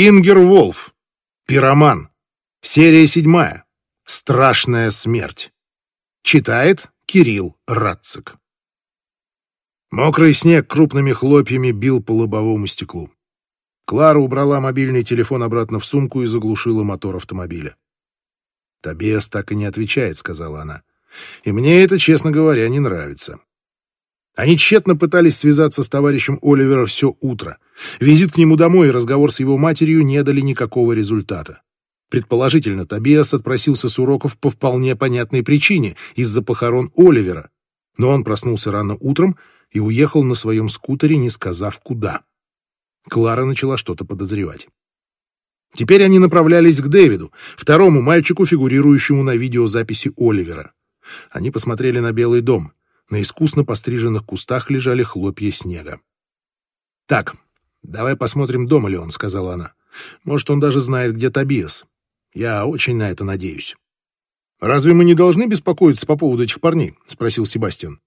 Ингер Волф. Пироман. Серия седьмая. Страшная смерть. Читает Кирилл Радцик. Мокрый снег крупными хлопьями бил по лобовому стеклу. Клара убрала мобильный телефон обратно в сумку и заглушила мотор автомобиля. «Тобиас так и не отвечает», — сказала она. «И мне это, честно говоря, не нравится». Они тщетно пытались связаться с товарищем Оливера все утро. Визит к нему домой и разговор с его матерью не дали никакого результата. Предположительно, Тобиас отпросился с уроков по вполне понятной причине — из-за похорон Оливера. Но он проснулся рано утром и уехал на своем скутере, не сказав куда. Клара начала что-то подозревать. Теперь они направлялись к Дэвиду, второму мальчику, фигурирующему на видеозаписи Оливера. Они посмотрели на Белый дом. На искусно постриженных кустах лежали хлопья снега. «Так, давай посмотрим, дома ли он», — сказала она. «Может, он даже знает, где Тобиас. Я очень на это надеюсь». «Разве мы не должны беспокоиться по поводу этих парней?» — спросил Себастьян.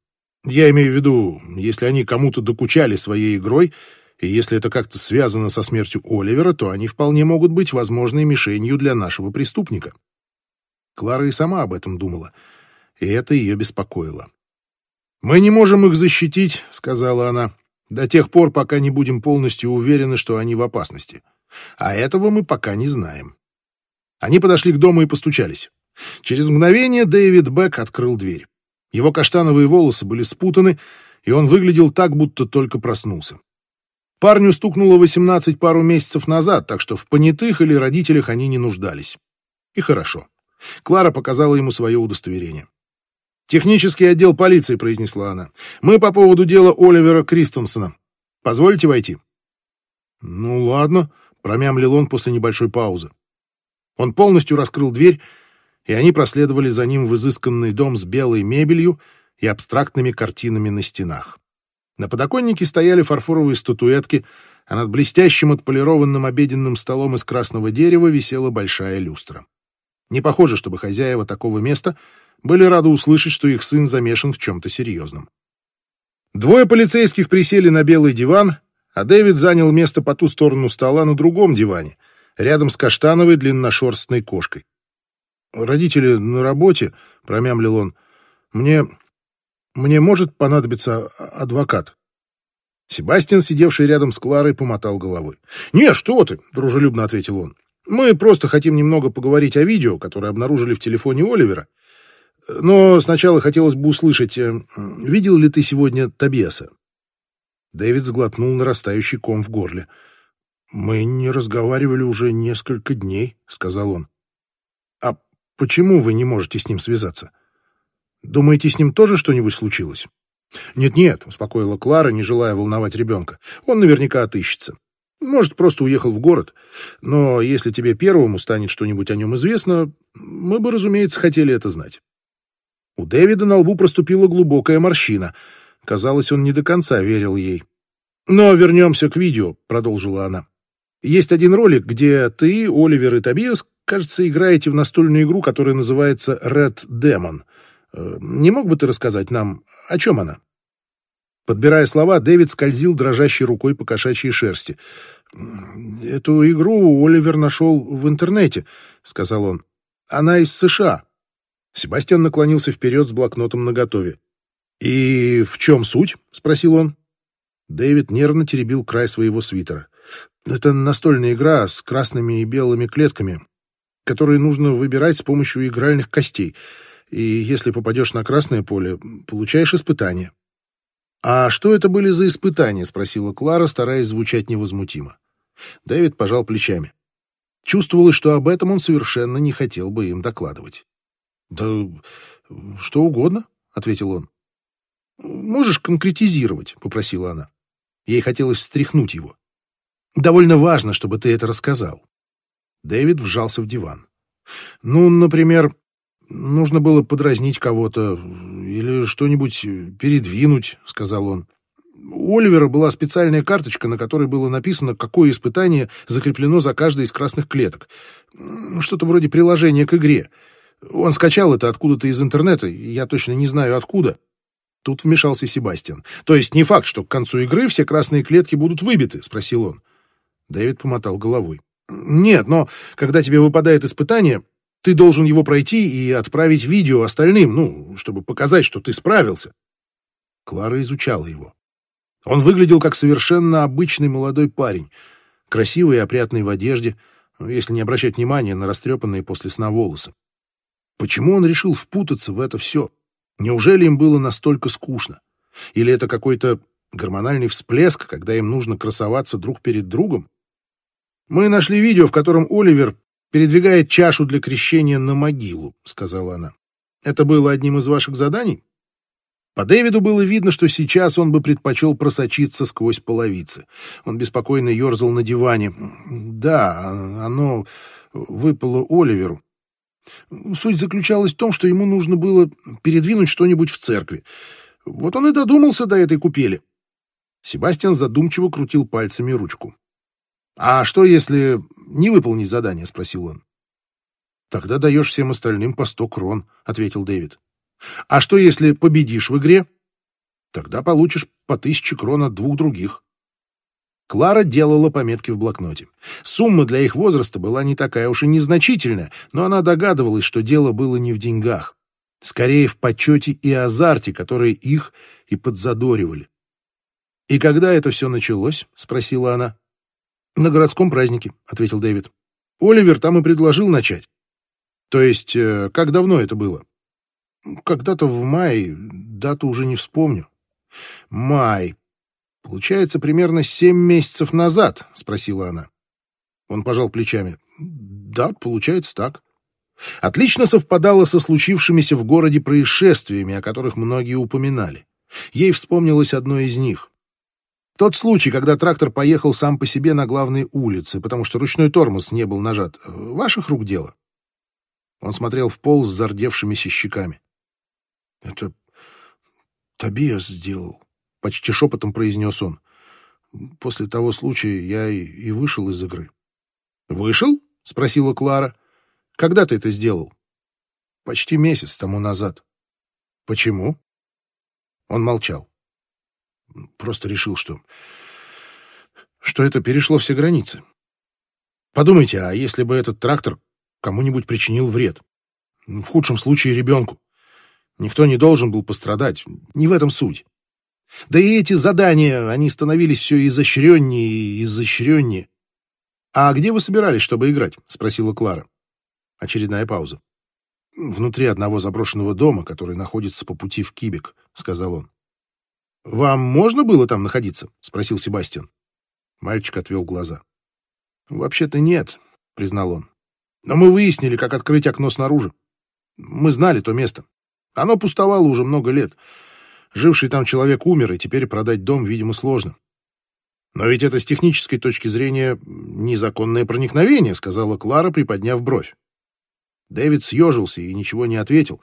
«Я имею в виду, если они кому-то докучали своей игрой, и если это как-то связано со смертью Оливера, то они вполне могут быть возможной мишенью для нашего преступника». Клара и сама об этом думала, и это ее беспокоило. «Мы не можем их защитить», — сказала она, «до тех пор, пока не будем полностью уверены, что они в опасности. А этого мы пока не знаем». Они подошли к дому и постучались. Через мгновение Дэвид Бек открыл дверь. Его каштановые волосы были спутаны, и он выглядел так, будто только проснулся. Парню стукнуло 18 пару месяцев назад, так что в понятых или родителях они не нуждались. И хорошо. Клара показала ему свое удостоверение. «Технический отдел полиции», — произнесла она. «Мы по поводу дела Оливера Кристенсена. Позвольте войти?» «Ну, ладно», — промямлил он после небольшой паузы. Он полностью раскрыл дверь, и они проследовали за ним в изысканный дом с белой мебелью и абстрактными картинами на стенах. На подоконнике стояли фарфоровые статуэтки, а над блестящим отполированным обеденным столом из красного дерева висела большая люстра. Не похоже, чтобы хозяева такого места были рады услышать, что их сын замешан в чем-то серьезном. Двое полицейских присели на белый диван, а Дэвид занял место по ту сторону стола на другом диване, рядом с каштановой длинношерстной кошкой. «Родители на работе», — промямлил он, — «мне... мне может понадобиться адвокат». Себастьян, сидевший рядом с Кларой, помотал головой. «Не, что ты!» — дружелюбно ответил он. «Мы просто хотим немного поговорить о видео, которое обнаружили в телефоне Оливера. Но сначала хотелось бы услышать, э, видел ли ты сегодня Тобиаса?» Дэвид сглотнул нарастающий ком в горле. «Мы не разговаривали уже несколько дней», — сказал он. «А почему вы не можете с ним связаться? Думаете, с ним тоже что-нибудь случилось?» «Нет-нет», — успокоила Клара, не желая волновать ребенка. «Он наверняка отыщется. Может, просто уехал в город. Но если тебе первому станет что-нибудь о нем известно, мы бы, разумеется, хотели это знать». У Дэвида на лбу проступила глубокая морщина. Казалось, он не до конца верил ей. «Но вернемся к видео», — продолжила она. «Есть один ролик, где ты, Оливер и Тобиас, кажется, играете в настольную игру, которая называется Red Demon. Э, не мог бы ты рассказать нам, о чем она?» Подбирая слова, Дэвид скользил дрожащей рукой по кошачьей шерсти. «Эту игру Оливер нашел в интернете», — сказал он. «Она из США». Себастьян наклонился вперед с блокнотом наготове. «И в чем суть?» — спросил он. Дэвид нервно теребил край своего свитера. «Это настольная игра с красными и белыми клетками, которые нужно выбирать с помощью игральных костей. И если попадешь на красное поле, получаешь испытание». «А что это были за испытания?» — спросила Клара, стараясь звучать невозмутимо. Дэвид пожал плечами. Чувствовалось, что об этом он совершенно не хотел бы им докладывать. «Да что угодно», — ответил он. «Можешь конкретизировать?» — попросила она. Ей хотелось встряхнуть его. «Довольно важно, чтобы ты это рассказал». Дэвид вжался в диван. «Ну, например, нужно было подразнить кого-то или что-нибудь передвинуть», — сказал он. У Оливера была специальная карточка, на которой было написано, какое испытание закреплено за каждой из красных клеток. Что-то вроде приложения к игре. Он скачал это откуда-то из интернета, я точно не знаю откуда. Тут вмешался Себастьян. То есть не факт, что к концу игры все красные клетки будут выбиты, спросил он. Дэвид помотал головой. Нет, но когда тебе выпадает испытание, ты должен его пройти и отправить видео остальным, ну, чтобы показать, что ты справился. Клара изучала его. Он выглядел как совершенно обычный молодой парень, красивый и опрятный в одежде, если не обращать внимания на растрепанные после сна волосы. Почему он решил впутаться в это все? Неужели им было настолько скучно? Или это какой-то гормональный всплеск, когда им нужно красоваться друг перед другом? Мы нашли видео, в котором Оливер передвигает чашу для крещения на могилу, сказала она. Это было одним из ваших заданий? По Дэвиду было видно, что сейчас он бы предпочел просочиться сквозь половицы. Он беспокойно ерзал на диване. Да, оно выпало Оливеру. Суть заключалась в том, что ему нужно было передвинуть что-нибудь в церкви. Вот он и додумался до этой купели. Себастьян задумчиво крутил пальцами ручку. «А что, если не выполнить задание?» — спросил он. «Тогда даешь всем остальным по сто крон», — ответил Дэвид. «А что, если победишь в игре?» «Тогда получишь по тысяче крон от двух других». Клара делала пометки в блокноте. Сумма для их возраста была не такая уж и незначительная, но она догадывалась, что дело было не в деньгах. Скорее, в почете и азарте, которые их и подзадоривали. «И когда это все началось?» — спросила она. «На городском празднике», — ответил Дэвид. «Оливер там и предложил начать». «То есть, э, как давно это было?» «Когда-то в мае, дату уже не вспомню». «Май. Получается, примерно семь месяцев назад?» — спросила она. Он пожал плечами. «Да, получается так». Отлично совпадало со случившимися в городе происшествиями, о которых многие упоминали. Ей вспомнилось одно из них. Тот случай, когда трактор поехал сам по себе на главной улице, потому что ручной тормоз не был нажат, ваших рук дело? Он смотрел в пол с зардевшимися щеками. Это Тобиас сделал, почти шепотом произнес он. После того случая я и, вышел из игры. Вышел? спросила Клара. Когда ты это сделал? Почти месяц тому назад. Почему? Он молчал. Просто решил, что... что это перешло все границы. Подумайте, а если бы этот трактор кому-нибудь причинил вред? В худшем случае ребенку. Никто не должен был пострадать. Не в этом суть. Да и эти задания, они становились все изощреннее и изощреннее. «А где вы собирались, чтобы играть?» — спросила Клара. Очередная пауза. «Внутри одного заброшенного дома, который находится по пути в Кибик», — сказал он. «Вам можно было там находиться?» — спросил Себастьян. Мальчик отвел глаза. «Вообще-то нет», — признал он. «Но мы выяснили, как открыть окно снаружи. Мы знали то место. Оно пустовало уже много лет. Живший там человек умер, и теперь продать дом, видимо, сложно. «Но ведь это с технической точки зрения незаконное проникновение», — сказала Клара, приподняв бровь. Дэвид съежился и ничего не ответил,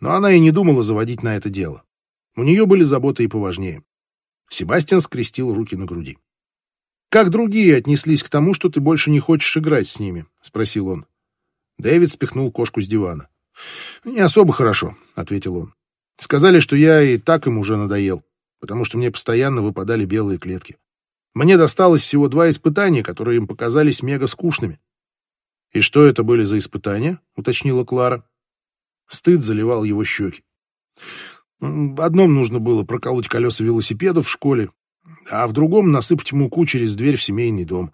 но она и не думала заводить на это дело. У нее были заботы и поважнее. Себастьян скрестил руки на груди. «Как другие отнеслись к тому, что ты больше не хочешь играть с ними?» — спросил он. Дэвид спихнул кошку с дивана. «Не особо хорошо», — ответил он. «Сказали, что я и так им уже надоел, потому что мне постоянно выпадали белые клетки. Мне досталось всего два испытания, которые им показались мега скучными». «И что это были за испытания?» — уточнила Клара. Стыд заливал его щеки. В одном нужно было проколоть колеса велосипеда в школе, а в другом насыпать муку через дверь в семейный дом.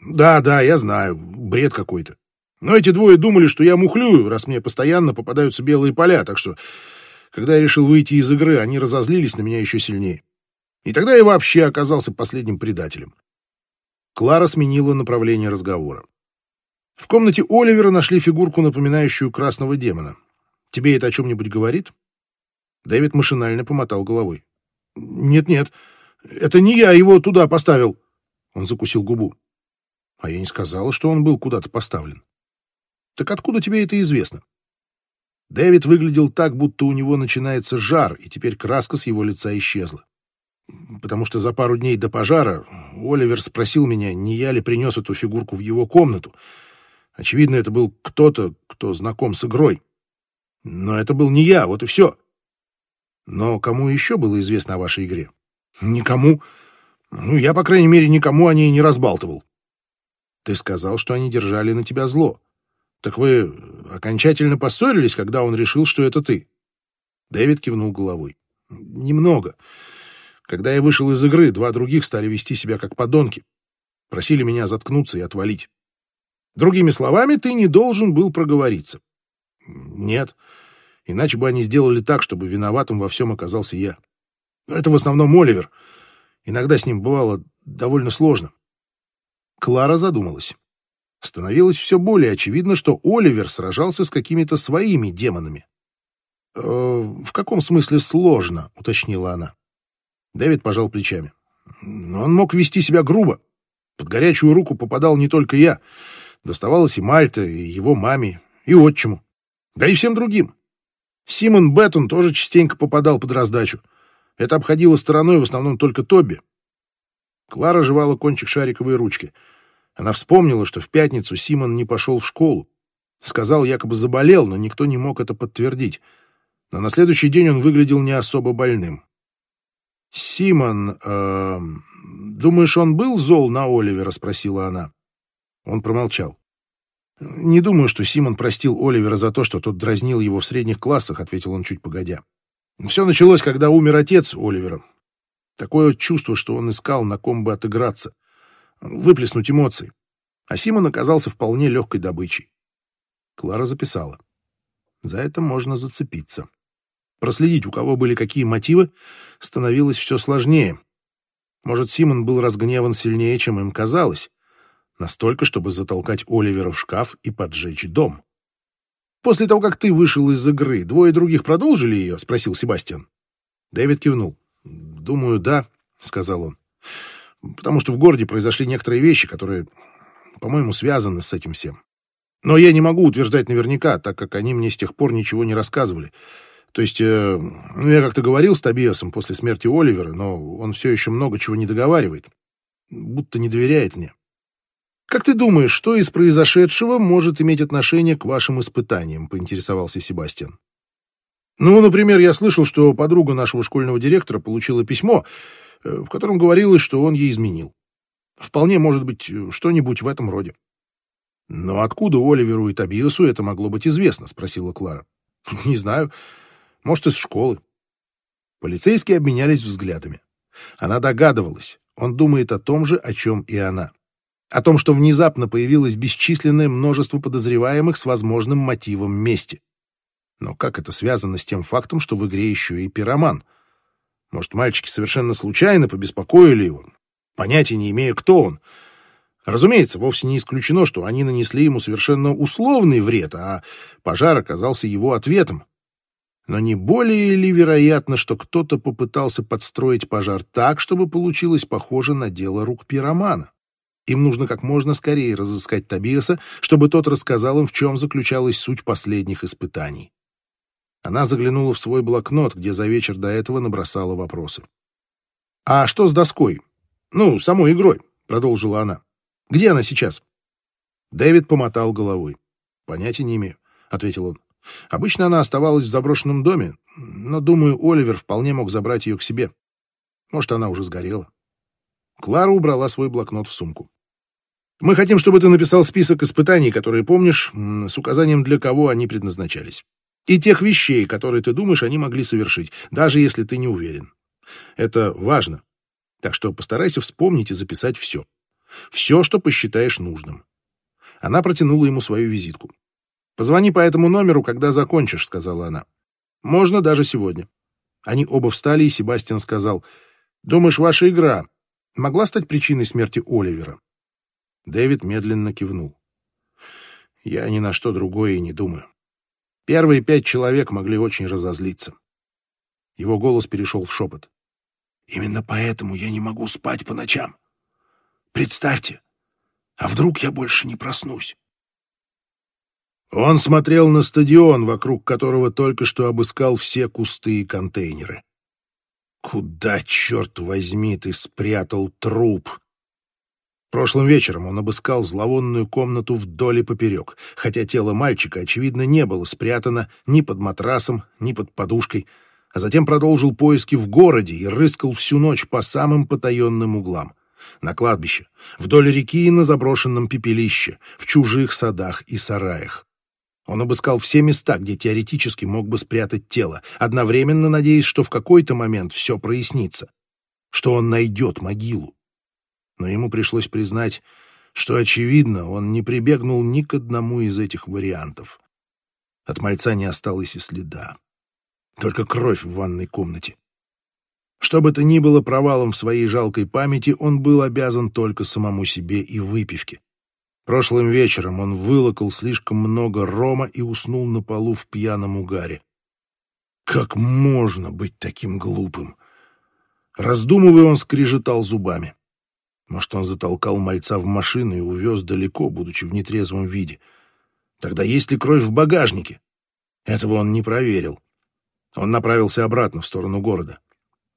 Да, да, я знаю, бред какой-то. Но эти двое думали, что я мухлюю, раз мне постоянно попадаются белые поля, так что, когда я решил выйти из игры, они разозлились на меня еще сильнее. И тогда я вообще оказался последним предателем. Клара сменила направление разговора. В комнате Оливера нашли фигурку, напоминающую красного демона. Тебе это о чем-нибудь говорит? Дэвид машинально помотал головой. «Нет-нет, это не я его туда поставил!» Он закусил губу. «А я не сказала, что он был куда-то поставлен». «Так откуда тебе это известно?» Дэвид выглядел так, будто у него начинается жар, и теперь краска с его лица исчезла. Потому что за пару дней до пожара Оливер спросил меня, не я ли принес эту фигурку в его комнату. Очевидно, это был кто-то, кто знаком с игрой. Но это был не я, вот и все. Но кому еще было известно о вашей игре? Никому. Ну, я, по крайней мере, никому о ней не разбалтывал. Ты сказал, что они держали на тебя зло. Так вы окончательно поссорились, когда он решил, что это ты?» Дэвид кивнул головой. «Немного. Когда я вышел из игры, два других стали вести себя как подонки. Просили меня заткнуться и отвалить. Другими словами, ты не должен был проговориться. Нет. Иначе бы они сделали так, чтобы виноватым во всем оказался я. Но это в основном Оливер. Иногда с ним бывало довольно сложно. Клара задумалась. Становилось все более очевидно, что Оливер сражался с какими-то своими демонами. «Э, «В каком смысле сложно?» — уточнила она. Дэвид пожал плечами. «Он мог вести себя грубо. Под горячую руку попадал не только я. Доставалось и Мальта, и его маме, и отчиму. Да и всем другим. Симон Беттон тоже частенько попадал под раздачу. Это обходило стороной в основном только Тоби. Клара жевала кончик шариковой ручки. Она вспомнила, что в пятницу Симон не пошел в школу. Сказал, якобы заболел, но никто не мог это подтвердить. Но на следующий день он выглядел не особо больным. «Симон, э, думаешь, он был зол на Оливера?» — спросила она. Он промолчал. «Не думаю, что Симон простил Оливера за то, что тот дразнил его в средних классах», — ответил он чуть погодя. «Все началось, когда умер отец Оливера. Такое чувство, что он искал, на ком бы отыграться, выплеснуть эмоции. А Симон оказался вполне легкой добычей». Клара записала. «За это можно зацепиться». Проследить, у кого были какие мотивы, становилось все сложнее. Может, Симон был разгневан сильнее, чем им казалось. Настолько, чтобы затолкать Оливера в шкаф и поджечь дом. «После того, как ты вышел из игры, двое других продолжили ее?» — спросил Себастьян. Дэвид кивнул. «Думаю, да», — сказал он. «Потому что в городе произошли некоторые вещи, которые, по-моему, связаны с этим всем. Но я не могу утверждать наверняка, так как они мне с тех пор ничего не рассказывали. То есть, э, ну, я как-то говорил с Тобиасом после смерти Оливера, но он все еще много чего не договаривает. Будто не доверяет мне. «Как ты думаешь, что из произошедшего может иметь отношение к вашим испытаниям?» — поинтересовался Себастьян. «Ну, например, я слышал, что подруга нашего школьного директора получила письмо, в котором говорилось, что он ей изменил. Вполне может быть что-нибудь в этом роде». «Но откуда Оливеру и Тобиасу это могло быть известно?» — спросила Клара. «Не знаю. Может, из школы. Полицейские обменялись взглядами. Она догадывалась, он думает о том же, о чем и она. О том, что внезапно появилось бесчисленное множество подозреваемых с возможным мотивом мести. Но как это связано с тем фактом, что в игре еще и пироман? Может, мальчики совершенно случайно побеспокоили его, понятия не имея, кто он. Разумеется, вовсе не исключено, что они нанесли ему совершенно условный вред, а пожар оказался его ответом. Но не более ли вероятно, что кто-то попытался подстроить пожар так, чтобы получилось похоже на дело рук пиромана? Им нужно как можно скорее разыскать Тобиаса, чтобы тот рассказал им, в чем заключалась суть последних испытаний. Она заглянула в свой блокнот, где за вечер до этого набросала вопросы. «А что с доской? Ну, самой игрой», — продолжила она. «Где она сейчас?» Дэвид помотал головой. «Понятия не имею», — ответил он. Обычно она оставалась в заброшенном доме, но, думаю, Оливер вполне мог забрать ее к себе. Может, она уже сгорела. Клара убрала свой блокнот в сумку. «Мы хотим, чтобы ты написал список испытаний, которые помнишь, с указанием, для кого они предназначались. И тех вещей, которые ты думаешь, они могли совершить, даже если ты не уверен. Это важно. Так что постарайся вспомнить и записать все. Все, что посчитаешь нужным». Она протянула ему свою визитку. «Позвони по этому номеру, когда закончишь», — сказала она. «Можно даже сегодня». Они оба встали, и Себастьян сказал, «Думаешь, ваша игра могла стать причиной смерти Оливера?» Дэвид медленно кивнул. «Я ни на что другое и не думаю. Первые пять человек могли очень разозлиться». Его голос перешел в шепот. «Именно поэтому я не могу спать по ночам. Представьте, а вдруг я больше не проснусь?» Он смотрел на стадион, вокруг которого только что обыскал все кусты и контейнеры. Куда, черт возьми, ты спрятал труп? Прошлым вечером он обыскал зловонную комнату вдоль и поперек, хотя тело мальчика, очевидно, не было спрятано ни под матрасом, ни под подушкой, а затем продолжил поиски в городе и рыскал всю ночь по самым потаенным углам. на кладбище, вдоль реки и на заброшенном пепелище, в чужих садах и сараях. Он обыскал все места, где теоретически мог бы спрятать тело, одновременно надеясь, что в какой-то момент все прояснится, что он найдет могилу. Но ему пришлось признать, что, очевидно, он не прибегнул ни к одному из этих вариантов. От мальца не осталось и следа. Только кровь в ванной комнате. Что бы то ни было провалом в своей жалкой памяти, он был обязан только самому себе и выпивке. Прошлым вечером он вылокал слишком много рома и уснул на полу в пьяном угаре. Как можно быть таким глупым? Раздумывая, он скрежетал зубами. Может, он затолкал мальца в машину и увез далеко, будучи в нетрезвом виде. Тогда есть ли кровь в багажнике? Этого он не проверил. Он направился обратно в сторону города.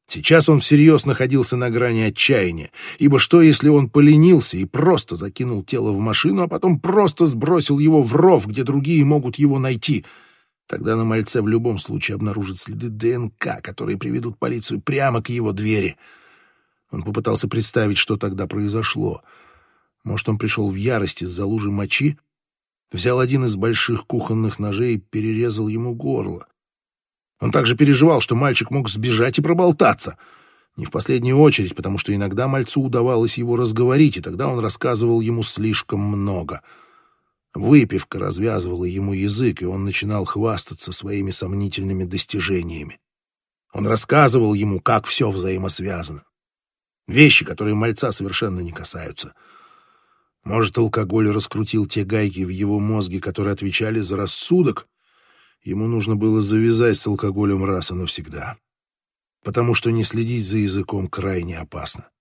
Сейчас он всерьез находился на грани отчаяния, ибо что, если он поленился и просто закинул тело в машину, а потом просто сбросил его в ров, где другие могут его найти? Тогда на мальце в любом случае обнаружат следы ДНК, которые приведут полицию прямо к его двери. Он попытался представить, что тогда произошло. Может, он пришел в ярость из-за лужи мочи, взял один из больших кухонных ножей и перерезал ему горло. Он также переживал, что мальчик мог сбежать и проболтаться. Не в последнюю очередь, потому что иногда мальцу удавалось его разговорить, и тогда он рассказывал ему слишком много. Выпивка развязывала ему язык, и он начинал хвастаться своими сомнительными достижениями. Он рассказывал ему, как все взаимосвязано. Вещи, которые мальца совершенно не касаются. Может, алкоголь раскрутил те гайки в его мозге, которые отвечали за рассудок, Ему нужно было завязать с алкоголем раз и навсегда, потому что не следить за языком крайне опасно.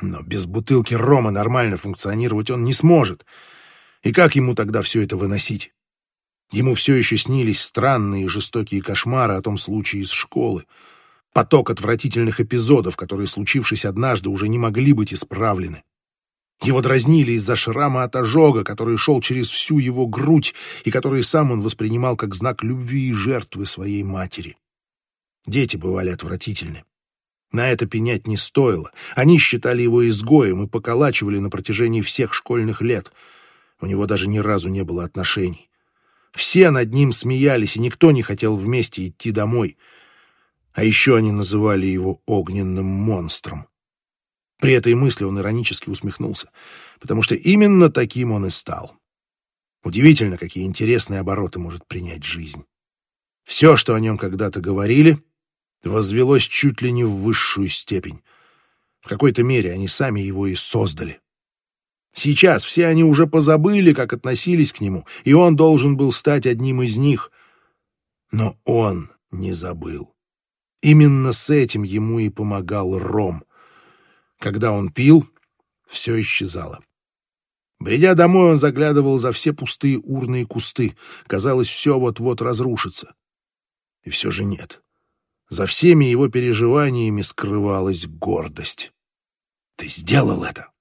Но без бутылки рома нормально функционировать он не сможет. И как ему тогда все это выносить? Ему все еще снились странные жестокие кошмары о том случае из школы. Поток отвратительных эпизодов, которые, случившись однажды, уже не могли быть исправлены. Его дразнили из-за шрама от ожога, который шел через всю его грудь и который сам он воспринимал как знак любви и жертвы своей матери. Дети бывали отвратительны. На это пенять не стоило. Они считали его изгоем и поколачивали на протяжении всех школьных лет. У него даже ни разу не было отношений. Все над ним смеялись, и никто не хотел вместе идти домой. А еще они называли его огненным монстром. При этой мысли он иронически усмехнулся, потому что именно таким он и стал. Удивительно, какие интересные обороты может принять жизнь. Все, что о нем когда-то говорили, возвелось чуть ли не в высшую степень. В какой-то мере они сами его и создали. Сейчас все они уже позабыли, как относились к нему, и он должен был стать одним из них. Но он не забыл. Именно с этим ему и помогал Ром — когда он пил, все исчезало. Бредя домой, он заглядывал за все пустые урны и кусты. Казалось, все вот-вот разрушится. И все же нет. За всеми его переживаниями скрывалась гордость. «Ты сделал это!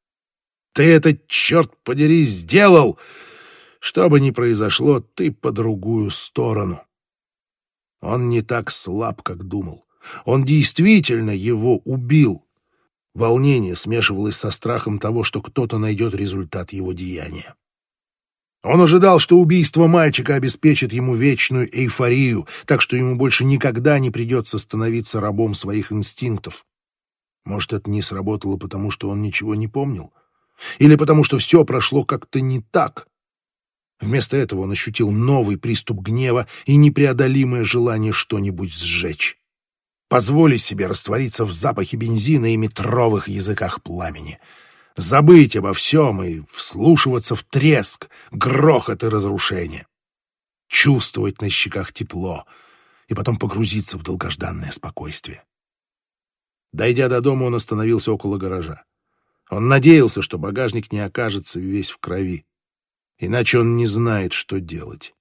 Ты это, черт подери, сделал! Что бы ни произошло, ты по другую сторону!» Он не так слаб, как думал. Он действительно его убил. Волнение смешивалось со страхом того, что кто-то найдет результат его деяния. Он ожидал, что убийство мальчика обеспечит ему вечную эйфорию, так что ему больше никогда не придется становиться рабом своих инстинктов. Может, это не сработало, потому что он ничего не помнил? Или потому что все прошло как-то не так? Вместо этого он ощутил новый приступ гнева и непреодолимое желание что-нибудь сжечь позволить себе раствориться в запахе бензина и метровых языках пламени, забыть обо всем и вслушиваться в треск, грохот и разрушение, чувствовать на щеках тепло и потом погрузиться в долгожданное спокойствие. Дойдя до дома, он остановился около гаража. Он надеялся, что багажник не окажется весь в крови, иначе он не знает, что делать.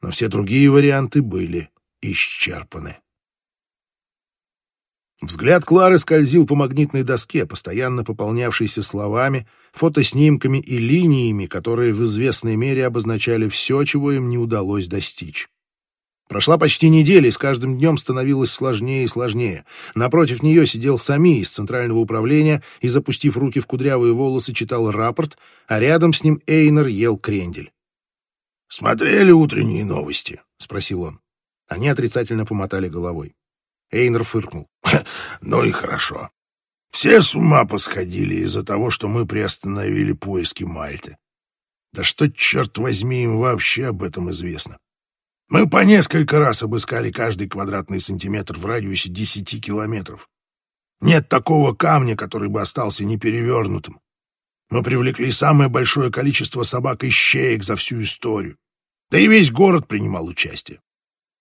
Но все другие варианты были исчерпаны. Взгляд Клары скользил по магнитной доске, постоянно пополнявшейся словами, фотоснимками и линиями, которые в известной мере обозначали все, чего им не удалось достичь. Прошла почти неделя, и с каждым днем становилось сложнее и сложнее. Напротив нее сидел Сами из центрального управления и, запустив руки в кудрявые волосы, читал рапорт, а рядом с ним Эйнер ел крендель. «Смотрели утренние новости?» — спросил он. Они отрицательно помотали головой. Эйнер фыркнул. «Ну и хорошо. Все с ума посходили из-за того, что мы приостановили поиски Мальты. Да что, черт возьми, им вообще об этом известно? Мы по несколько раз обыскали каждый квадратный сантиметр в радиусе десяти километров. Нет такого камня, который бы остался неперевернутым. Мы привлекли самое большое количество собак и щеек за всю историю. Да и весь город принимал участие.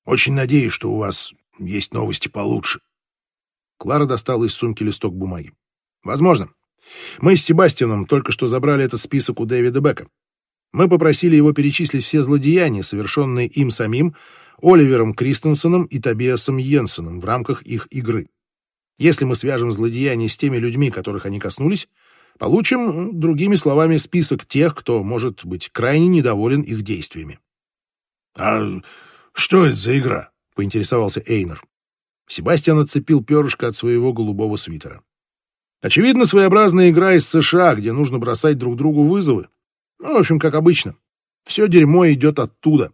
Очень надеюсь, что у вас есть новости получше. Клара достала из сумки листок бумаги. Возможно. Мы с Себастьяном только что забрали этот список у Дэвида Бека. Мы попросили его перечислить все злодеяния, совершенные им самим, Оливером Кристенсеном и Тобиасом Йенсеном в рамках их игры. Если мы свяжем злодеяния с теми людьми, которых они коснулись, получим, другими словами, список тех, кто может быть крайне недоволен их действиями. «А что это за игра?» — поинтересовался Эйнер. Себастьян отцепил перышко от своего голубого свитера. Очевидно, своеобразная игра из США, где нужно бросать друг другу вызовы. Ну, в общем, как обычно. Все дерьмо идет оттуда.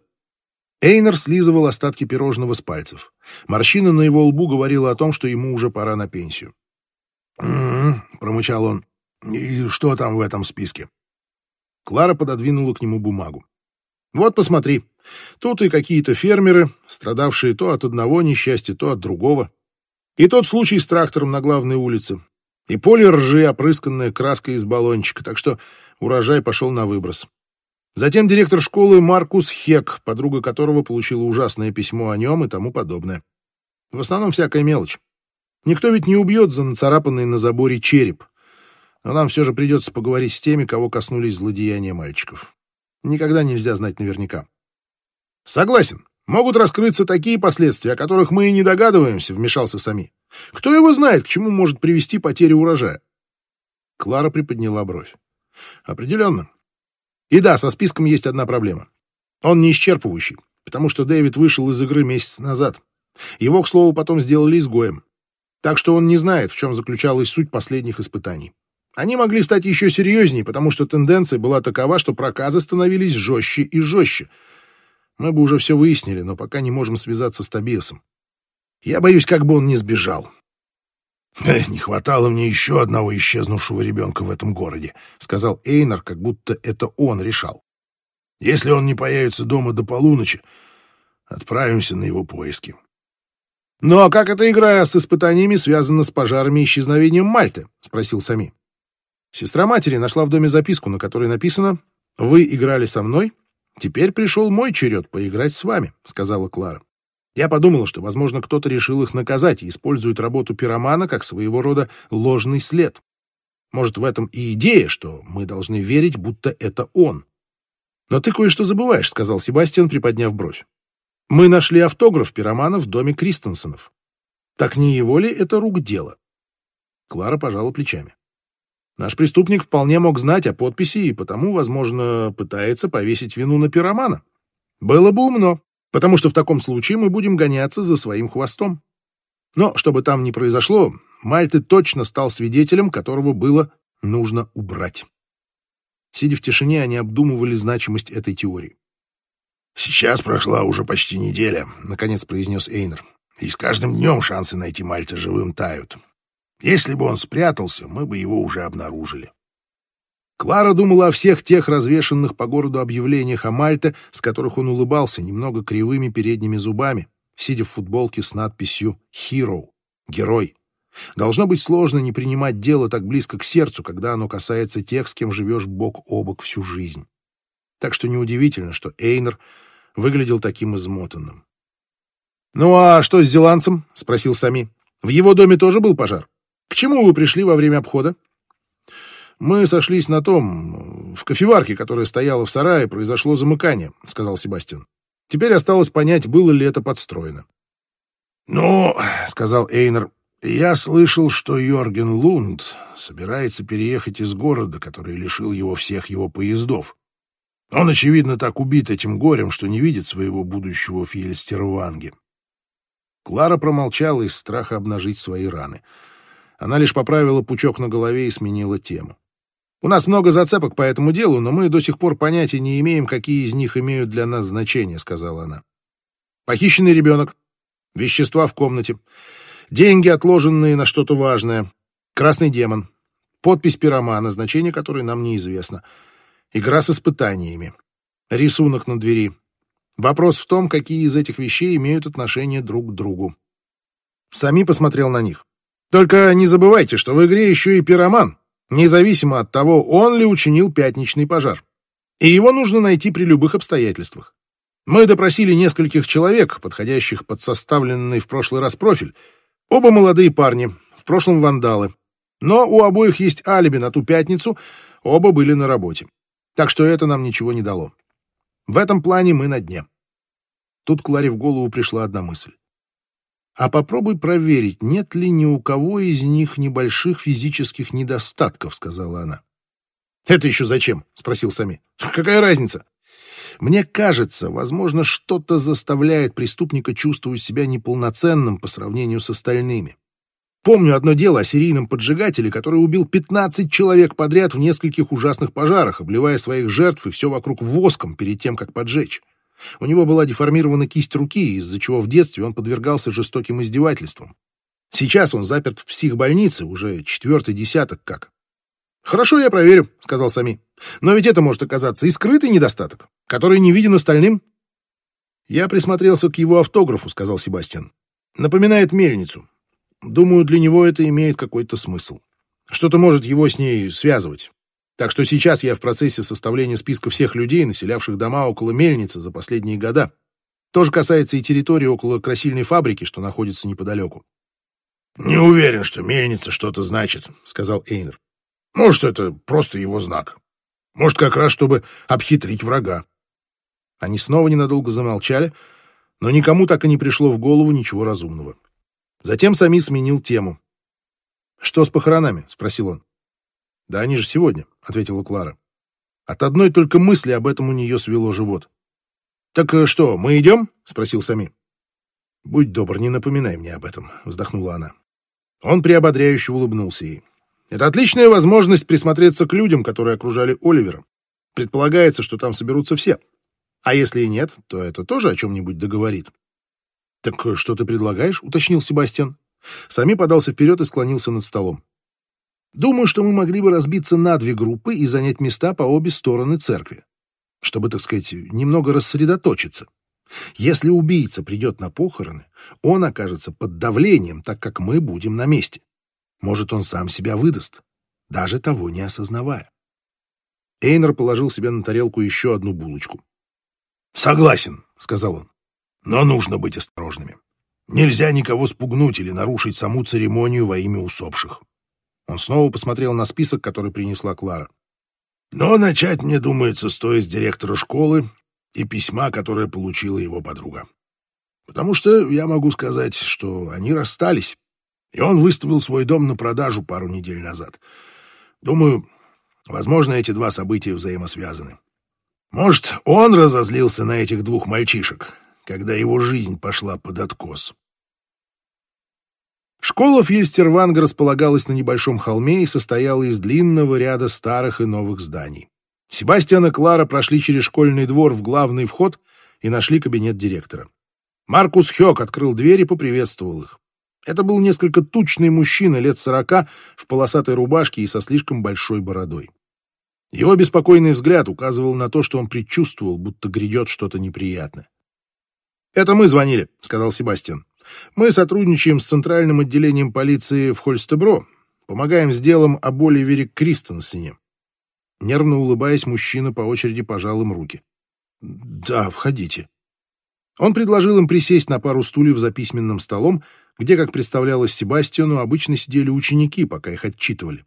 Эйнер слизывал остатки пирожного с пальцев. Морщина на его лбу говорила о том, что ему уже пора на пенсию. «М-м-м», промычал он. «И что там в этом списке?» Клара пододвинула к нему бумагу. «Вот, посмотри. Тут и какие-то фермеры, страдавшие то от одного несчастья, то от другого. И тот случай с трактором на главной улице. И поле ржи, опрысканное краской из баллончика, так что урожай пошел на выброс. Затем директор школы Маркус Хек, подруга которого получила ужасное письмо о нем и тому подобное. В основном всякая мелочь. Никто ведь не убьет за нацарапанный на заборе череп. Но нам все же придется поговорить с теми, кого коснулись злодеяния мальчиков. Никогда нельзя знать наверняка. Согласен. Могут раскрыться такие последствия, о которых мы и не догадываемся, вмешался Сами. Кто его знает, к чему может привести потеря урожая? Клара приподняла бровь. Определенно. И да, со списком есть одна проблема. Он не исчерпывающий, потому что Дэвид вышел из игры месяц назад. Его, к слову, потом сделали изгоем. Так что он не знает, в чем заключалась суть последних испытаний. Они могли стать еще серьезнее, потому что тенденция была такова, что проказы становились жестче и жестче. Мы бы уже все выяснили, но пока не можем связаться с Тобиасом. Я боюсь, как бы он не сбежал. «Не хватало мне еще одного исчезнувшего ребенка в этом городе», — сказал Эйнар, как будто это он решал. «Если он не появится дома до полуночи, отправимся на его поиски». «Ну а как эта игра с испытаниями связана с пожарами и исчезновением Мальты?» — спросил Сами. Сестра матери нашла в доме записку, на которой написано «Вы играли со мной, теперь пришел мой черед поиграть с вами», — сказала Клара. Я подумала, что, возможно, кто-то решил их наказать и использует работу пиромана как своего рода ложный след. Может, в этом и идея, что мы должны верить, будто это он. «Но ты кое-что забываешь», — сказал Себастьян, приподняв бровь. «Мы нашли автограф пиромана в доме Кристенсенов. Так не его ли это рук дело?» Клара пожала плечами. Наш преступник вполне мог знать о подписи и потому, возможно, пытается повесить вину на пиромана. Было бы умно, потому что в таком случае мы будем гоняться за своим хвостом. Но, чтобы там ни произошло, Мальты точно стал свидетелем, которого было нужно убрать. Сидя в тишине, они обдумывали значимость этой теории. «Сейчас прошла уже почти неделя», — наконец произнес Эйнер. «И с каждым днем шансы найти Мальта живым тают. Если бы он спрятался, мы бы его уже обнаружили. Клара думала о всех тех развешанных по городу объявлениях о Мальте, с которых он улыбался немного кривыми передними зубами, сидя в футболке с надписью «Hero» — «Герой». Должно быть сложно не принимать дело так близко к сердцу, когда оно касается тех, с кем живешь бок о бок всю жизнь. Так что неудивительно, что Эйнер выглядел таким измотанным. «Ну а что с зеландцем?» — спросил Сами. «В его доме тоже был пожар? К чему вы пришли во время обхода?» Мы сошлись на том, в кофеварке, которая стояла в сарае, произошло замыкание, сказал Себастьян. Теперь осталось понять, было ли это подстроено. «Ну, — сказал Эйнер, — я слышал, что Йорген Лунд собирается переехать из города, который лишил его всех его поездов. Он, очевидно, так убит этим горем, что не видит своего будущего в Ельстерванге. Клара промолчала из страха обнажить свои раны. Она лишь поправила пучок на голове и сменила тему. «У нас много зацепок по этому делу, но мы до сих пор понятия не имеем, какие из них имеют для нас значение», — сказала она. «Похищенный ребенок, вещества в комнате, деньги, отложенные на что-то важное, красный демон, подпись пиромана, значение которой нам неизвестно, игра с испытаниями, рисунок на двери, Вопрос в том, какие из этих вещей имеют отношение друг к другу. Сами посмотрел на них. Только не забывайте, что в игре еще и пироман, независимо от того, он ли учинил пятничный пожар. И его нужно найти при любых обстоятельствах. Мы допросили нескольких человек, подходящих под составленный в прошлый раз профиль. Оба молодые парни, в прошлом вандалы. Но у обоих есть алиби на ту пятницу, оба были на работе. Так что это нам ничего не дало. В этом плане мы на дне. Тут Кларе в голову пришла одна мысль. А попробуй проверить, нет ли ни у кого из них небольших физических недостатков, сказала она. Это еще зачем? спросил Сами. Какая разница? Мне кажется, возможно, что-то заставляет преступника чувствовать себя неполноценным по сравнению с остальными. Помню одно дело о серийном поджигателе, который убил 15 человек подряд в нескольких ужасных пожарах, обливая своих жертв и все вокруг воском перед тем, как поджечь. У него была деформирована кисть руки, из-за чего в детстве он подвергался жестоким издевательствам. Сейчас он заперт в психбольнице, уже четвертый десяток как. «Хорошо, я проверю», — сказал Сами. «Но ведь это может оказаться и скрытый недостаток, который не виден остальным». «Я присмотрелся к его автографу», — сказал Себастьян. «Напоминает мельницу. Думаю, для него это имеет какой-то смысл. Что-то может его с ней связывать. Так что сейчас я в процессе составления списка всех людей, населявших дома около мельницы за последние года. То же касается и территории около красильной фабрики, что находится неподалеку. «Не уверен, что мельница что-то значит», — сказал Эйнер. «Может, это просто его знак. Может, как раз, чтобы обхитрить врага». Они снова ненадолго замолчали, но никому так и не пришло в голову ничего разумного. Затем Сами сменил тему. «Что с похоронами?» — спросил он. «Да они же сегодня», — ответила Клара. От одной только мысли об этом у нее свело живот. «Так э, что, мы идем?» — спросил Сами. «Будь добр, не напоминай мне об этом», — вздохнула она. Он приободряюще улыбнулся ей. «Это отличная возможность присмотреться к людям, которые окружали Оливера. Предполагается, что там соберутся все. А если и нет, то это тоже о чем-нибудь договорит». «Так э, что ты предлагаешь?» — уточнил Себастьян. Сами подался вперед и склонился над столом. «Думаю, что мы могли бы разбиться на две группы и занять места по обе стороны церкви, чтобы, так сказать, немного рассредоточиться. Если убийца придет на похороны, он окажется под давлением, так как мы будем на месте. Может, он сам себя выдаст, даже того не осознавая». Эйнер положил себе на тарелку еще одну булочку. «Согласен», — сказал он. Но нужно быть осторожными. Нельзя никого спугнуть или нарушить саму церемонию во имя усопших. Он снова посмотрел на список, который принесла Клара. Но начать, мне думается, стоит с директора школы и письма, которое получила его подруга. Потому что я могу сказать, что они расстались, и он выставил свой дом на продажу пару недель назад. Думаю, возможно, эти два события взаимосвязаны. Может, он разозлился на этих двух мальчишек, когда его жизнь пошла под откос. Школа Фильстерванга располагалась на небольшом холме и состояла из длинного ряда старых и новых зданий. Себастьян и Клара прошли через школьный двор в главный вход и нашли кабинет директора. Маркус Хёк открыл дверь и поприветствовал их. Это был несколько тучный мужчина лет сорока в полосатой рубашке и со слишком большой бородой. Его беспокойный взгляд указывал на то, что он предчувствовал, будто грядет что-то неприятное. «Это мы звонили», — сказал Себастьян. «Мы сотрудничаем с центральным отделением полиции в Хольстебро. Помогаем с делом об Оливере Кристенсене». Нервно улыбаясь, мужчина по очереди пожал им руки. «Да, входите». Он предложил им присесть на пару стульев за письменным столом, где, как представлялось Себастьяну, обычно сидели ученики, пока их отчитывали.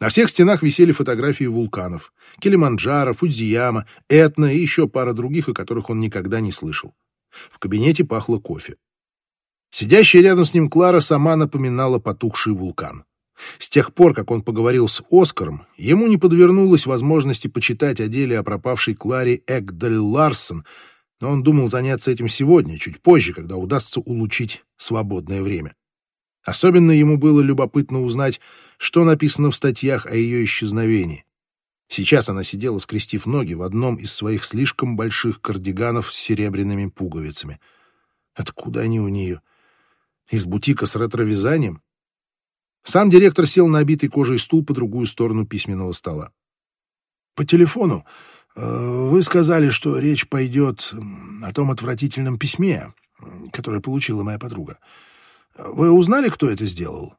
На всех стенах висели фотографии вулканов — Килиманджаро, Фудзияма, Этна и еще пара других, о которых он никогда не слышал. В кабинете пахло кофе. Сидящая рядом с ним Клара сама напоминала потухший вулкан. С тех пор, как он поговорил с Оскаром, ему не подвернулось возможности почитать о деле о пропавшей Кларе Эгдаль Ларсон, но он думал заняться этим сегодня, чуть позже, когда удастся улучшить свободное время. Особенно ему было любопытно узнать, что написано в статьях о ее исчезновении. Сейчас она сидела, скрестив ноги в одном из своих слишком больших кардиганов с серебряными пуговицами. Откуда они у нее? Из бутика с ретровязанием? Сам директор сел на обитый кожей стул по другую сторону письменного стола. «По телефону э, вы сказали, что речь пойдет о том отвратительном письме, которое получила моя подруга. Вы узнали, кто это сделал?»